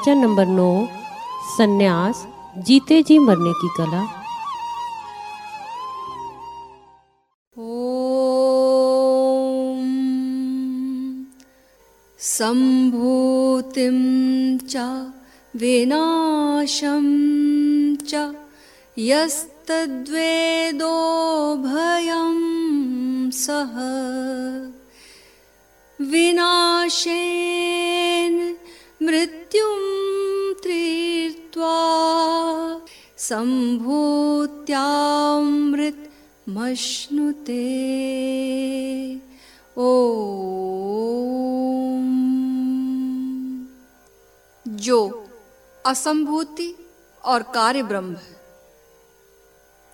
प्रवचन नंबर नौ, सन्यास, जीते जी मरने की कला। सम्भूतिं च विनाशं च यस्तद्वेदो भयं सः विनाशेन मृत्युं तीर्त्वा सम्भूत्यामृतमश्नुते। ओ जो असंभूति और कार्य ब्रह्म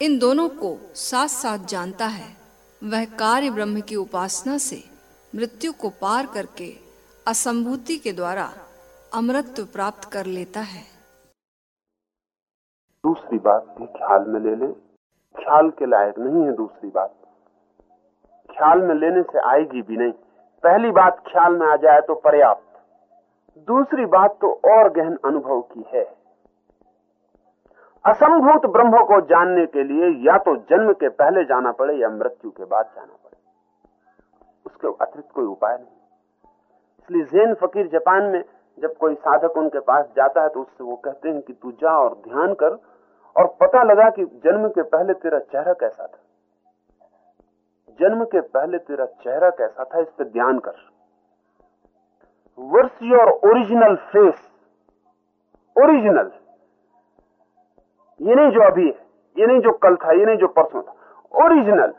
इन दोनों को साथ साथ जानता है। वह कार्य ब्रह्म की उपासना से मृत्यु को पार करके असंभूति के द्वारा अमृत प्राप्त कर लेता है। दूसरी बात भी ख्याल में ले ले। ख्याल के लायक नहीं है दूसरी बात। ख्याल में लेने से आएगी भी नहीं। पहली बात ख्याल में आ जाए तो पर्याप्त। दूसरी बात तो और गहन अनुभव की है। असंभूत ब्रह्म को जानने के लिए या तो जन्म के पहले जाना पड़े या मृत्यु के बाद जाना पड़े। उसके अतिरिक्त कोई उपाय नहीं। इसलिए जैन फकीर जापान में जब कोई साधक उनके पास जाता है तो उससे वो कहते हैं कि तू जा और ध्यान कर, और पता लगा कि जन्म के पहले तेरा चेहरा कैसा था। जन्म के पहले तेरा चेहरा कैसा था, इस पर ध्यान कर। Versus your original face original ये नहीं जो अभी है, ये नहीं जो कल था, ये नहीं जो परसों था। ओरिजिनल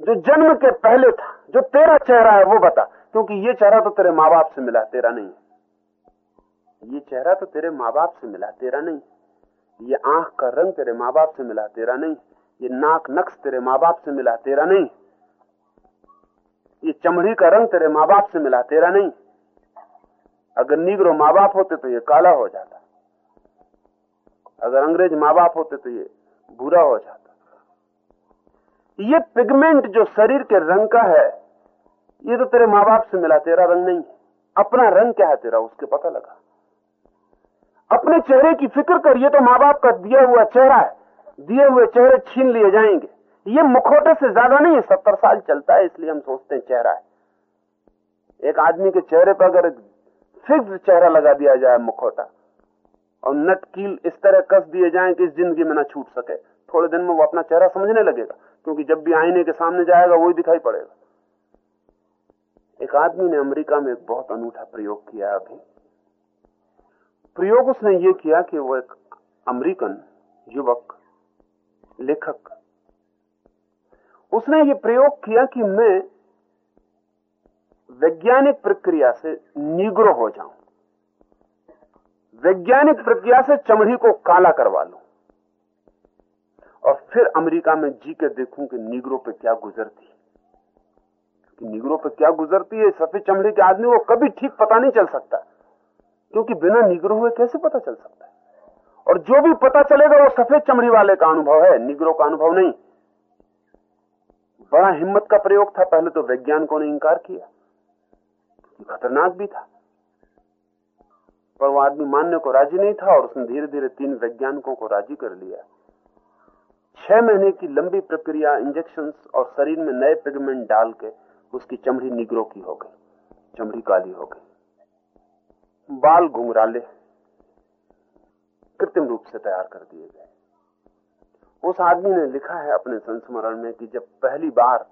जो जन्म के पहले था, जो तेरा चेहरा है, वो बता। क्योंकि ये चेहरा तो तेरे माँ बाप से मिला, तेरा नहीं। ये चेहरा तो तेरे माँ बाप से मिला, तेरा नहीं। ये आँख का रंग तेरे माँ बाप से मिला, तेरा नहीं। ये नाक नक्श तेरे माँ बाप से मिला, तेरा नहीं। ये चमड़ी का रंग तेरे माँ बाप से मिला, तेरा नहीं। अगर नीग्रो माँ बाप होते तो ये काला हो जाता। अगर अंग्रेज़ माँ बाप होते तो ये भूरा हो जाता। ये पिगमेंट जो शरीर के रंग का है ये तो तेरे माँ बाप से मिला, तेरा रंग नहीं अपना रंग क्या है तेरा? उसके पता लगा। अपने चेहरे की फ़िक्र कर, ये तो माँ बाप का दिया हुआ चेहरा है। दिए हुए चेहरे छीन लिए जाएँगे। ये मुखोटे से ज़्यादा नहीं है, सत्तर साल चलता है, इसलिए हम सोचते हैं चेहरा है। एक आदमी के चेहरे पर अगर फिक्स चेहरा लगा दिया जाए, मुखोटा, और नट कील इस तरह कस दिए जाए कि इस ज़िंदगी में ना छूट सके, थोड़े दिन में वो अपना चेहरा समझने लगेगा, क्योंकि जब भी आईने के सामने जाएगा वही दिखाई पड़ेगा। एक आदमी ने अमेरिका में एक बहुत अनूठा प्रयोग किया अभी। प्रयोग उसने ये किया कि वो एक अमेरिकन युवक, लेखक, उसने ये प्रयोग किया कि मैं वैज्ञानिक प्रक्रिया से निग्रो हो जाऊँ। वैज्ञानिक प्रक्रिया से चमड़ी को काला करवा लूँ। और फिर अमेरिका में जी के देखूँ कि निग्रो पे क्या गुजरती निग्रो पर क्या गुजरती है, सफ़ेद चमड़ी के आदमी को कभी ठीक पता नहीं चल सकता। क्योंकि बिना निग्रो हुए कैसे पता चल सकता है? और जो भी पता चलेगा, वो सफ़ेद चमड़ी वाले का अनुभव है, निग्रो का अनुभव नहीं। बड़ा हिम्मत का प्रयोग था, पहले तो वैज्ञानिकों ने इंकार किया। खतरनाक भी था। पर वो आदमी मानने को राज़ी नहीं था, और उसने धीरे धीरे तीन वैज्ञानिकों को राज़ी कर लिया। छह महीने की लंबी प्रक्रिया इंजेक्शन और शरीर में नए पिगमेंट डाल के उसकी चमड़ी निगरों की हो गई, चमड़ी काली हो गई। बाल घुंघराले कृत्रिम रूप से तैयार कर दिए गए। उस आदमी ने लिखा है अपने संस्मरण में कि जब पहली बार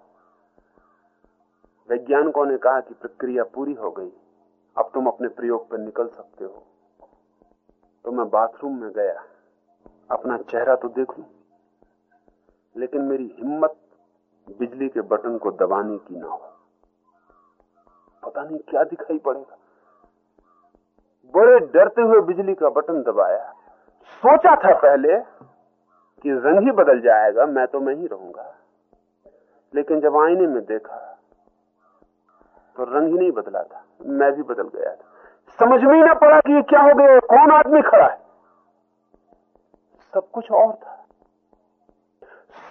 वैज्ञानिकों ने कहा कि प्रक्रिया पूरी हो गई, अब तुम अपने प्रयोग पर निकल सकते हो। तो मैं बाथरूम में गया, अपना चेहरा तो देख, लेकिन मेरी हिम्मत बिजली के बटन को दबाने की ना हो। पता नहीं क्या दिखाई पड़ेगा। बड़े डरते हुए बिजली का बटन दबाया। सोचा था पहले कि रंग ही बदल जाएगा, मैं तो मैं ही रहूँगा। लेकिन जब आईने में देखा तो रंग ही नहीं बदला था, मैं भी बदल गया था। समझ में ही ना पड़ा कि ये क्या हो गया, कौन आदमी खड़ा है? सब कुछ और था।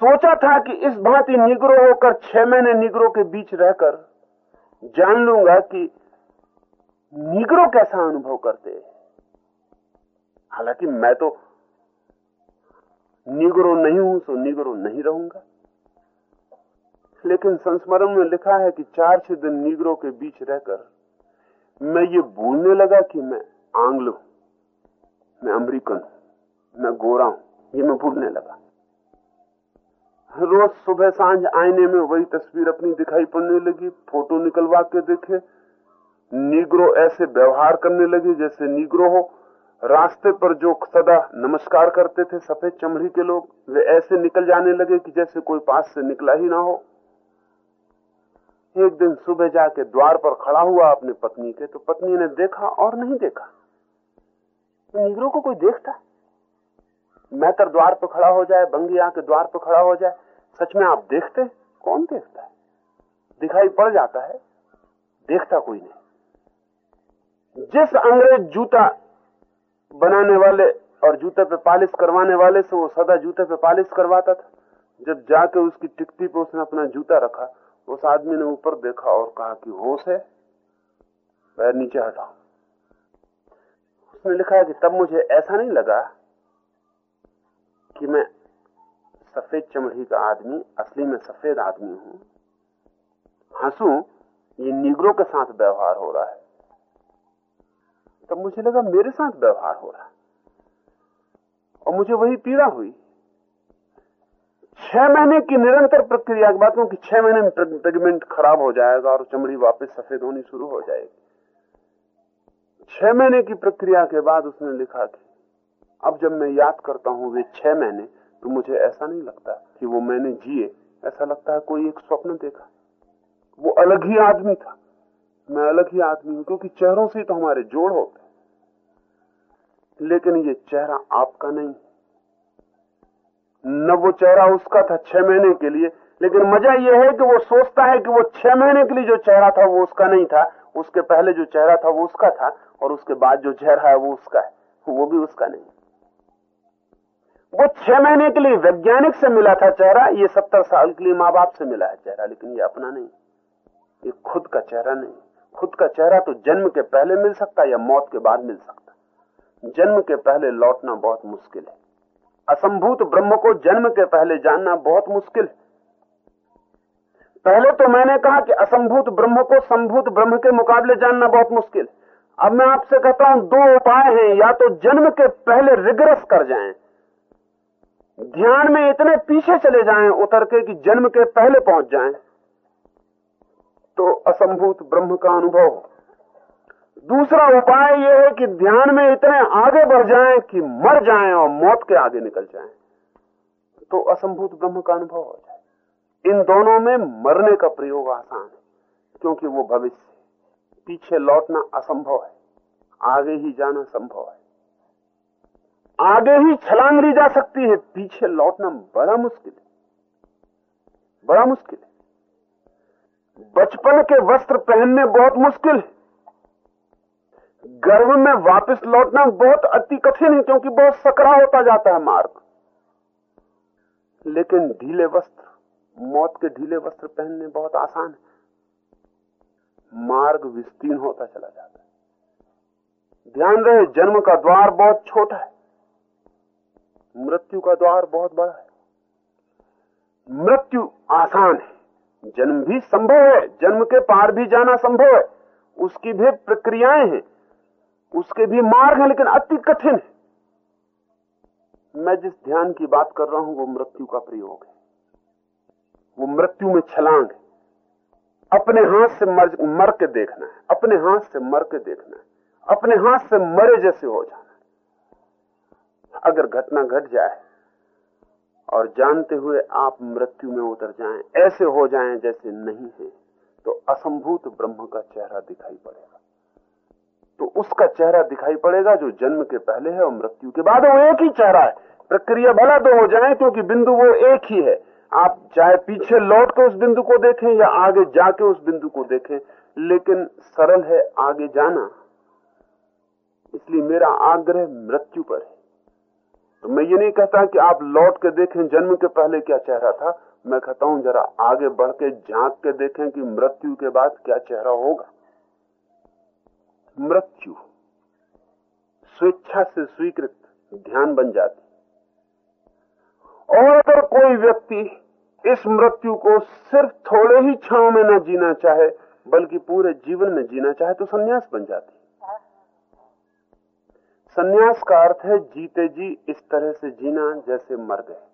सोचा था कि इस भांति निगरो होकर छह महीने निगरो के बीच रहकर जान लूँगा कि निगरो कैसा अनुभव करते हैं। हालाँकि मैं तो निगरो नहीं हूँ तो निगरो नहीं रहूँगा। लेकिन संस्मरण में लिखा है कि चार छह दिन निगरों के बीच रहकर मैं ये भूलने लगा कि मैं आंग्ल हूँ, मैं अमेरिकन हूँ, मैं गोरा हूँ, ये मैं भूलने लगा। रोज सुबह साँझ आईने में वही तस्वीर अपनी दिखाई पड़ने लगी, फ़ोटो निकलवा के देखे। निग्रो ऐसे व्यवहार करने लगे जैसे निग्रो हो। रास्ते पर जो सदा नमस्कार करते थे, सफ़ेद चमड़ी के लोग, वे ऐसे निकल जाने लगे कि जैसे कोई पास से निकला ही ना हो। एक दिन सुबह जाके द्वार पर खड़ा हुआ अपनी पत्नी के तो पत्नी ने देखा और नहीं देखा। निगरों को कोई देखता? मैतर द्वार पर खड़ा हो जाए, बंगी आके द्वार पर खड़ा हो जाए, सच में आप देखते कौन देखता है? दिखाई पड़ जाता है, देखता कोई नहीं। जिस अंग्रेज़ जूता बनाने वाले और जूते पे पालिश करवाने वाले से वो सदा जूते पे पालिश करवाता था। जब जाके उसकी टिकटी पे उसने अपना जूता रखा, उस आदमी ने ऊपर देखा और कहा कि होश है, पैर नीचे हटाओ। उसने लिखा कि तब मुझे ऐसा नहीं लगा कि मैं सफ़ेद चमड़ी का आदमी, असली में सफ़ेद आदमी हूँ। हंसू, ये निगरों के साथ व्यवहार हो रहा है। तब मुझे लगा मेरे साथ व्यवहार हो रहा है। और मुझे वही पीड़ा हुई। छह महीने की निरंतर प्रक्रिया की बात कि छह महीने में पिगमेंट खराब हो जाएगा और चमड़ी वापस सफ़ेद होनी शुरू हो जाएगी। छह महीने की प्रक्रिया के बाद उसने लिखा कि अब जब मैं याद करता हूँ वे छह महीने तो मुझे ऐसा नहीं लगता कि वो मैंने जिए। ऐसा लगता है कोई एक स्वप्न देखा। वो अलग ही आदमी था। मैं अलग ही आदमी हूँ, क्योंकि चेहरों से ही तो हमारे जोड़ होते लेकिन ये चेहरा आपका नहीं। न वो चेहरा उसका था छह महीने के लिए, लेकिन मज़ा यह है कि वो सोचता है कि वो छह महीने के लिए जो चेहरा था वो उसका नहीं था। उसके पहले जो चेहरा था वो उसका था, और उसके बाद जो चेहरा है वो उसका है। वो भी उसका नहीं। वो छह महीने के लिए वैज्ञानिक से मिला था चेहरा, ये सत्तर साल के लिए माँ बाप से मिला है चेहरा, लेकिन ये अपना नहीं। ये खुद का चेहरा नहीं। खुद का चेहरा तो जन्म के पहले मिल सकता या मौत के बाद मिल सकता जन्म के पहले लौटना बहुत मुश्किल है। असंभूत ब्रह्म को जन्म के पहले जानना बहुत मुश्किल है। पहले तो मैंने कहा कि असंभूत ब्रह्म को संभूत ब्रह्म के मुकाबले जानना बहुत मुश्किल अब मैं आपसे कहता हूँ, दो उपाय हैं, या तो जन्म के पहले रिग्रेस कर जाएँ ध्यान में इतने पीछे चले जाएँ, उतर के कि जन्म के पहले पहुँच जाएँ। तो असंभूत ब्रह्म का अनुभव। दूसरा उपाय यह है कि ध्यान में इतने आगे बढ़ जाएँ कि मर जाएँ और मौत के आगे निकल जाएँ। तो असंभूत ब्रह्म का अनुभव हो जाए। इन दोनों में मरने का प्रयोग आसान है, क्योंकि वो भविष्य पीछे लौटना असंभव है, आगे ही जाना संभव है। आगे ही छलांग ली जा सकती है। पीछे लौटना बड़ा मुश्किल है। बड़ा मुश्किल है। बचपन के वस्त्र पहनने बहुत मुश्किल है। गर्भ में वापस लौटना बहुत अति कठिन है, क्योंकि बहुत सकरा होता जाता है मार्ग। लेकिन ढीले वस्त्र, मौत के ढीले वस्त्र पहनने बहुत आसान है। मार्ग विस्तीर्ण होता चला जाता है। ध्यान रहे, जन्म का द्वार बहुत छोटा है। मृत्यु का द्वार बहुत बड़ा है। मृत्यु आसान है। जन्म भी संभव है। जन्म के पार भी जाना संभव है। उसकी भी प्रक्रियाएँ हैं। उसके भी मार्ग है लेकिन अति कठिन है। मैं जिस ध्यान की बात कर रहा हूँ वो मृत्यु का प्रयोग है। वो मृत्यु में छलांग है। अपने हाथ से मर, मर के देखना है। अपने हाथ से मर के देखना है। अपने हाथ से मरे जैसे हो है। अगर घटना घट जाए और जानते हुए आप मृत्यु में उतर जाएँ, ऐसे हो जाएँ जैसे नहीं है तो असंभूत ब्रह्म का चेहरा दिखाई पड़ेगा। तो उसका चेहरा दिखाई पड़ेगा जो जन्म के पहले है और मृत्यु के बाद वो एक ही चेहरा है। प्रक्रिया भला दो हो जाए क्योंकि बिंदु वो एक ही है। आप चाहे पीछे लौट के उस बिंदु को देखें या आगे जाके उस बिंदु को देखें लेकिन सरल है आगे जाना। इसलिए मेरा आग्रह मृत्यु पर है। तो मैं ये नहीं कहता कि आप लौट के देखें जन्म के पहले क्या चेहरा था। मैं कहता हूँ जरा आगे बढ़ के झाँक के देखें कि मृत्यु के बाद क्या चेहरा होगा। मृत्यु स्वेच्छा से स्वीकृत ध्यान बन जाती। और अगर कोई व्यक्ति इस मृत्यु को सिर्फ़ थोड़े ही क्षणों में न जीना चाहे, बल्कि पूरे जीवन में जीना चाहे तो सन्यास बन जाती। सन्यास का अर्थ है जीते जी इस तरह से जीना जैसे मर गए।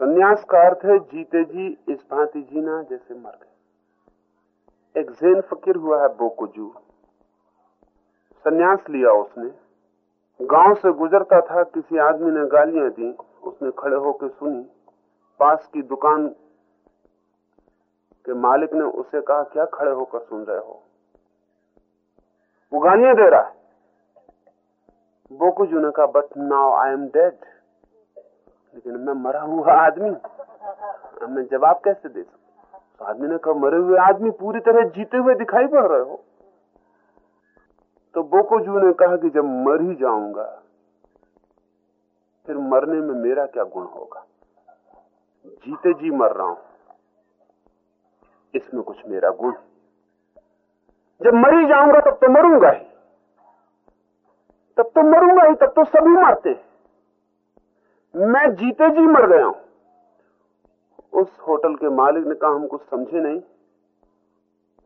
सन्यास का अर्थ है जीते जी इस भांति जीना जैसे मर गए। एक जैन फकीर हुआ है बोकुजू। सन्यास लिया उसने। गाँव से गुजरता था, किसी आदमी ने गालियाँ दी, उसने खड़े होकर सुनी। पास की दुकान के मालिक ने उसे कहा, क्या खड़े होकर सुन रहे हो? वो गालियाँ दे रहा है। बोकुजू ने कहा but now I am dead लेकिन मैं मरा हुआ आदमी मैं जवाब कैसे दे सकता? तो आदमी ने कहा, मरे हुए आदमी पूरी तरह जीते हुए दिखाई पड़ रहे हो। तो बोकोजू ने कहा कि जब मर ही जाऊँगा, फिर मरने में मेरा क्या गुण होगा? जीते जी मर रहा हूँ। इसमें कुछ मेरा गुण जब मर ही जाऊँगा, तब तो मरूँगा ही। तब तो मरूँगा ही, तब तो सभी मरते मैं जीते जी मर गया हूँ। उस होटल के मालिक ने कहा, हम कुछ समझे नहीं।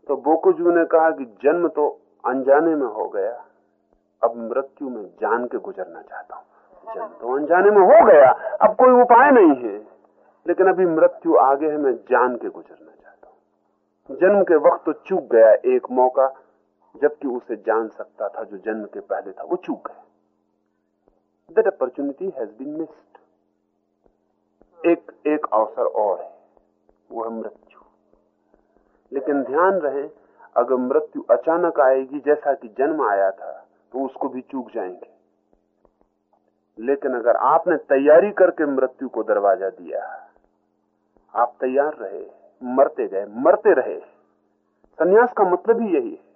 तो बोकोजू ने कहा कि जन्म तो अनजाने में हो गया। अब मृत्यु में जान के गुजरना चाहता हूँ। जन्म तो अनजाने में हो गया, अब कोई उपाय नहीं है। लेकिन अभी मृत्यु आगे है, मैं जान के गुजरना चाहता हूँ। जन्म के वक्त तो चूक गया, एक मौका जबकि उसे जान सकता था जो जन्म के पहले था। वो चूक है that opportunity has been missed एक एक अवसर और है। वह मृत्यु। लेकिन ध्यान रहे, अगर मृत्यु अचानक आएगी, जैसा कि जन्म आया था तो उसको भी चूक जाएँगे। लेकिन अगर आपने तैयारी करके मृत्यु को दरवाज़ा दिया, आप तैयार रहे, मरते गए, मरते रहे। संन्यास का मतलब ही यही है।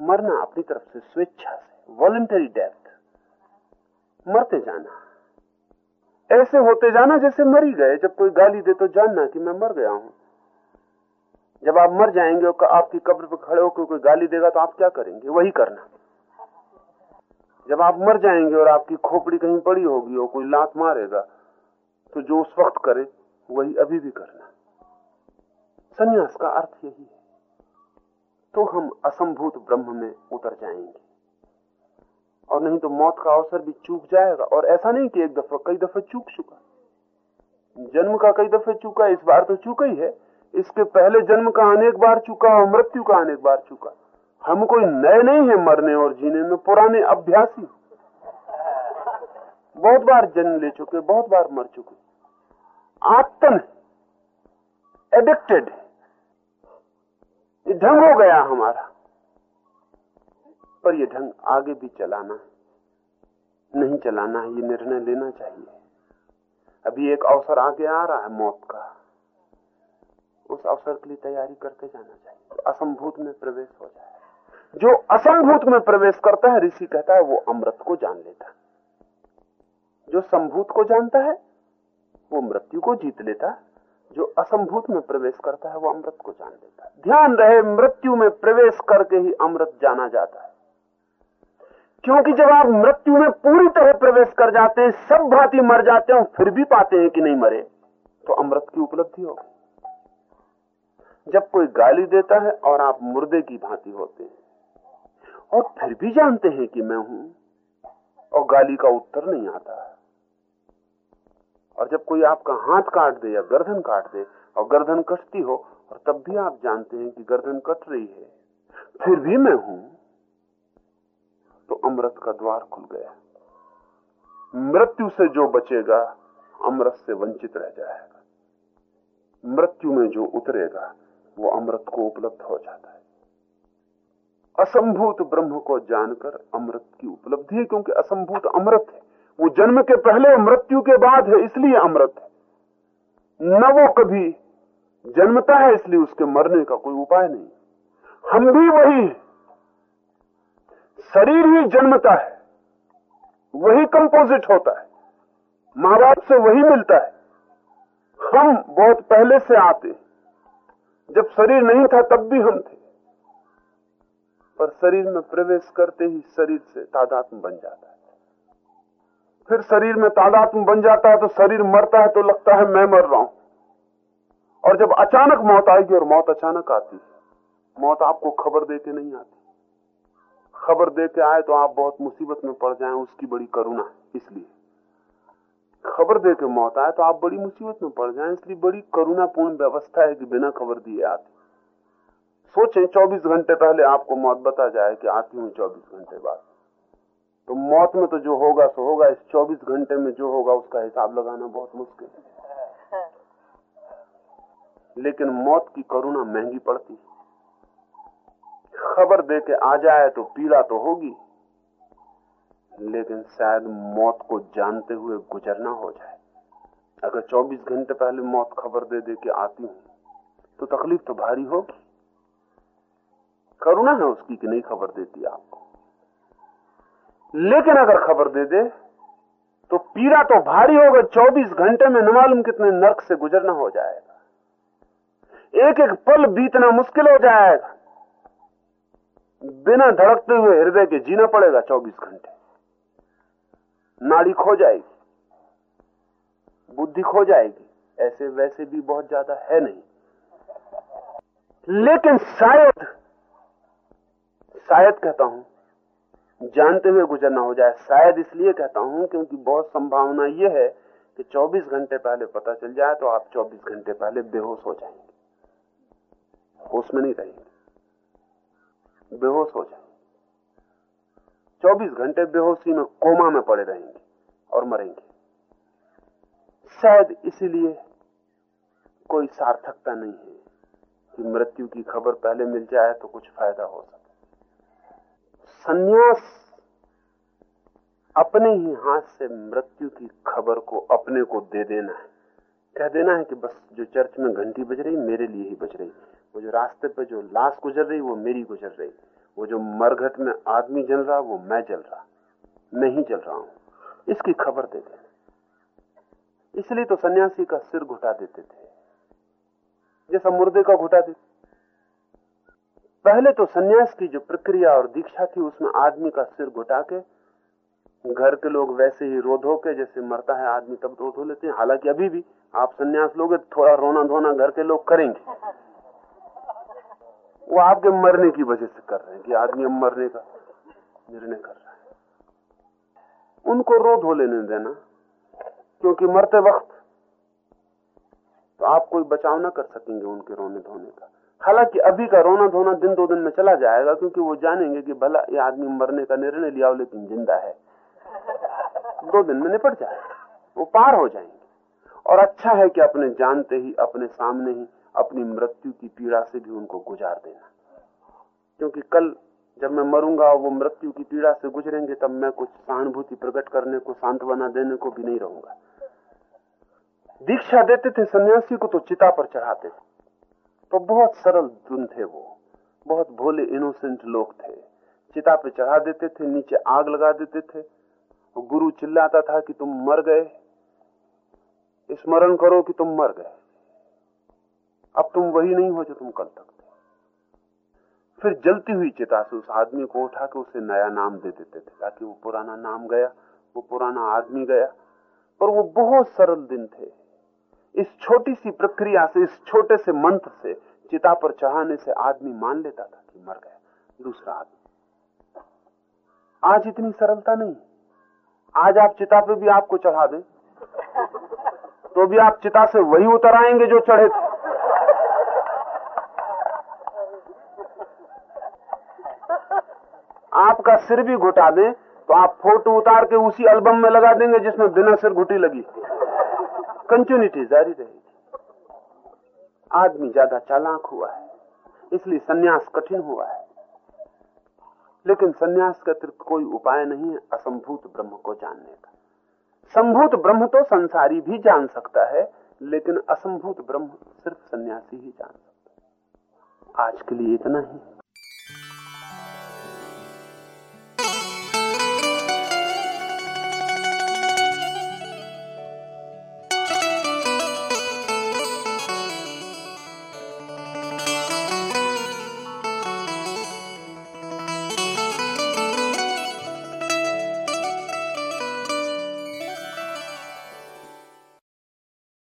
मरना अपनी तरफ़ से स्वेच्छा से वॉलंटरी डेथ मरते जाना। ऐसे होते जाना जैसे मरी गए। जब कोई गाली दे तो जानना कि मैं मर गया हूँ। जब आप मर जाएँगे और आपकी कब्र पर खड़े होकर कोई गाली देगा तो आप क्या करेंगे? वही करना। जब आप मर जाएँगे और आपकी खोपड़ी कहीं पड़ी होगी और कोई लात मारेगा तो जो उस वक्त करे, वही अभी भी करना। संन्यास का अर्थ यही है। तो हम असंभूत ब्रह्म में उतर जाएँगे। और नहीं तो मौत का अवसर भी चूक जाएगा। और ऐसा नहीं कि एक दफ़ा, कई दफे चूक चुका जन्म का कई दफे चूका इस बार तो चूका ही है। इसके पहले जन्म का अनेक बार चुका और मृत्यु का अनेक बार चुका। हम कोई नए नहीं है मरने और जीने में, पुराने अभ्यासी। बहुत बार जन्म ले चुके, बहुत बार मर चुके। आत्तन एडिक्टेड ये ढंग हो गया हमारा। पर ये ढंग आगे भी चलाना है। नहीं चलाना है, ये निर्णय लेना चाहिए। अभी एक अवसर आगे आ रहा है मौत का। उस अवसर के लिए तैयारी करते जाना चाहिए। तो असंभूत में प्रवेश हो जाए। जो असंभूत में प्रवेश करता है, ऋषि कहता है, वो अमृत को जान लेता जो संभूत को जानता है, वो मृत्यु को जीत लेता जो असंभूत में प्रवेश करता है, वो अमृत को जान लेता है। ध्यान रहे, मृत्यु में प्रवेश करके ही अमृत जाना जाता है। क्योंकि जब आप मृत्यु में पूरी तरह प्रवेश कर जाते हैं, सब भांति मर जाते हैं फिर भी पाते हैं कि नहीं मरे तो अमृत की उपलब्धि होगी। जब कोई गाली देता है और आप मुर्दे की भांति होते हैं, और फिर भी जानते हैं कि मैं हूँ, और गाली का उत्तर नहीं आता और जब कोई आपका हाथ काट दे या गर्दन काट दे और गर्दन कटती हो, और तब भी आप जानते हैं कि गर्दन कट रही है, फिर भी मैं हूँ तो अमृत का द्वार खुल गया। मृत्यु से जो बचेगा, अमृत से वंचित रह जाएगा। मृत्यु में जो उतरेगा, वो अमृत को उपलब्ध हो जाता है। असंभूत ब्रह्म को जानकर अमृत की उपलब्धि है, क्योंकि असंभूत अमृत है। वो जन्म के पहले मृत्यु के बाद है, इसलिए अमृत है। न वो कभी जन्मता है, इसलिए उसके मरने का कोई उपाय नहीं हम भी वही शरीर ही जन्मता है, वही कंपोजिट होता है माँ बाप से वही मिलता है। हम बहुत पहले से आते जब शरीर नहीं था, तब भी हम थे। पर शरीर में प्रवेश करते ही शरीर से तादात्म बन जाता है। फिर शरीर में तादात्म बन जाता है तो शरीर मरता है तो लगता है मैं मर रहा हूँ। और जब अचानक मौत आएगी और मौत अचानक आती है, मौत आपको खबर दे के नहीं आती। खबर दे के आए तो आप बहुत मुसीबत में पड़ जाएँ, उसकी बड़ी करुणा इसलिए। खबर दे के मौत आए तो आप बड़ी मुसीबत में पड़ जाएँ, इसलिए बड़ी करुणापूर्ण व्यवस्था है कि बिना खबर दिए आती। सोचें 24 घंटे पहले आपको मौत बता जाए कि आती हूँ 24 घंटे बाद। तो मौत में तो जो होगा, सो होगा। इस 24 घंटे में जो होगा, उसका हिसाब लगाना बहुत मुश्किल है। लेकिन मौत की करुणा महँगी पड़ती खबर दे के आ जाए तो पीड़ा तो होगी। लेकिन शायद मौत को जानते हुए गुजरना हो जाए। अगर 24 घंटे पहले मौत खबर दे दे के आती हूँ तो तकलीफ़ तो भारी होगी। करुणा है उसकी कि नहीं खबर देती आपको। लेकिन अगर खबर दे दे तो पीड़ा तो भारी होगा। 24 घंटे में न मालूम कितने नर्क से गुजरना हो जाएगा। एक एक पल बीतना मुश्किल हो जाएगा। बिना धड़कते हुए हृदय के जीना पड़ेगा 24 घंटे। नाड़ी खो जाएगी। बुद्धि खो जाएगी। ऐसे वैसे भी बहुत ज़्यादा है नहीं। लेकिन शायद शायद कहता हूँ जानते हुए गुजरना हो जाए। शायद इसलिए कहता हूँ क्योंकि बहुत संभावना यह है कि 24 घंटे पहले पता चल जाए तो आप 24 घंटे पहले बेहोश हो जाएँगे। होश में नहीं रहेंगे। बेहोश हो जाएँगे। 24 घंटे बेहोशी में कोमा में पड़े रहेंगे और मरेंगे। शायद इसीलिए कोई सार्थकता नहीं है कि मृत्यु की खबर पहले मिल जाए तो कुछ फ़ायदा हो सके सन्यास अपने ही हाथ से मृत्यु की खबर को अपने को दे देना है। कह देना है कि बस जो चर्च में घंटी बज रही, मेरे लिए ही बज रही। वो जो रास्ते पे जो लाश गुजर रही, वो मेरी गुजर रही। वो जो मरघट में आदमी जल रहा, वो मैं जल रहा। नहीं जल रहा हूँ। इसकी खबर दे देना। इसलिए तो सन्यासी का सिर घुटा देते थे। जैसा मुर्दे का घुटा देते पहले तो सन्यास की जो प्रक्रिया और दीक्षा थी उसमें आदमी का सिर घुटा के, घर के लोग वैसे ही रो धो के जैसे मरता है आदमी, तब रो धो लेते हैं। हालाँकि अभी भी आप सन्यास लोगे, थोड़ा रोना धोना घर के लोग करेंगे। वो आपके मरने की वजह से कर रहे हैं कि आदमी अब मरने का निर्णय कर रहा है। उनको रो धो लेने देना, क्योंकि मरते वक्त तो आप कोई बचाव ना कर सकेंगे उनके रोने धोने का। हालाँकि अभी का रोना धोना दिन दो दिन में चला जाएगा, क्योंकि वो जानेंगे कि भला ये आदमी मरने का निर्णय लिया हो, लेकिन ज़िंदा है। दो दिन में निपट जाएगा वो पार हो जाएँगे। और अच्छा है कि अपने जानते ही, अपने सामने ही, अपनी मृत्यु की पीड़ा से भी उनको गुजार देना। क्योंकि कल जब मैं मरूँगा वो मृत्यु की पीड़ा से गुजरेंगे, तब मैं कुछ सहानुभूति प्रकट करने को, सांत्वना देने को भी नहीं रहूँगा। दीक्षा देते थे सन्यासी को तो चिता पर चढ़ाते थे। तो बहुत सरल धुन थे वो। बहुत भोले इनोसेंट लोग थे। चिता पे चढ़ा देते थे, नीचे आग लगा देते थे। गुरु चिल्लाता था कि तुम मर गए। स्मरण करो कि तुम मर गए। अब तुम वही नहीं हो जो तुम कल तक थे। फिर जलती हुई चिता से उस आदमी को उठा के उसे नया नाम दे देते थे, ताकि वो पुराना नाम गया, वो पुराना आदमी गया। पर वो बहुत सरल दिन थे। इस छोटी सी प्रक्रिया से, इस छोटे से मंत्र से, चिता पर चढ़ाने से आदमी मान लेता था कि मर गया, दूसरा आदमी। आज इतनी सरलता नहीं। आज आप चिता पे भी आपको चढ़ा दें। तो भी आप चिता से वही उतर आएँगे जो चढ़े थे। आपका सिर भी घुटा दें तो आप फ़ोटो उतार के उसी एल्बम में लगा देंगे जिसमें बिना सिर घुटी लगी। कंटिन्यूटी जारी रहेगी। आदमी ज़्यादा चालाक हुआ है, इसलिए सन्यास कठिन हुआ है। लेकिन सन्यास का अतिरिक्त कोई उपाय नहीं है असंभूत ब्रह्म को जानने का। संभूत ब्रह्म तो संसारी भी जान सकता है, लेकिन असंभूत ब्रह्म सिर्फ़ सन्यासी ही जान सकता है। आज के लिए इतना ही।